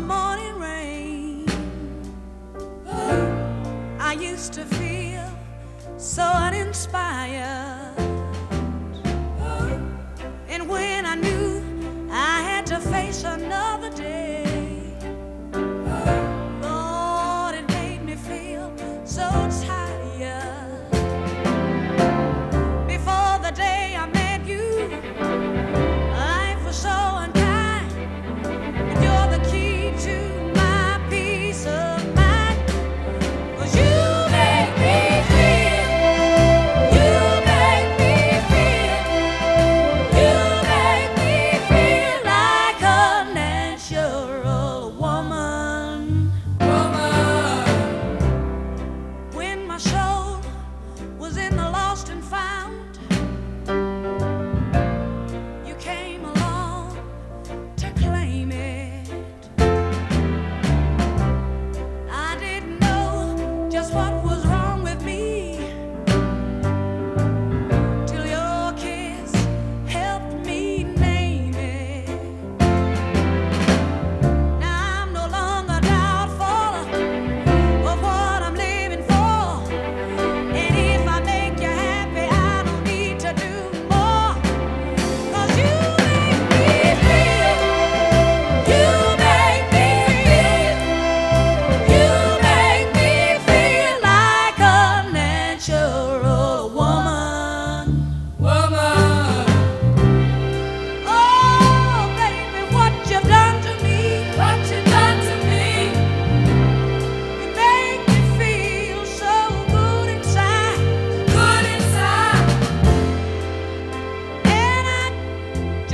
morning rain. I used to feel so uninspired.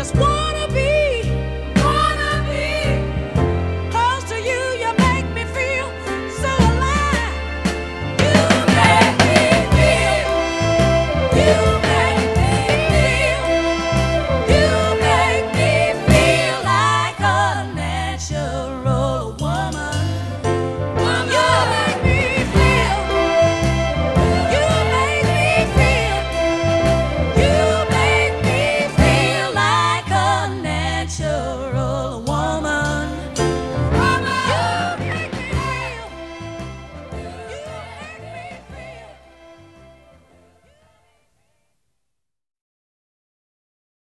just one.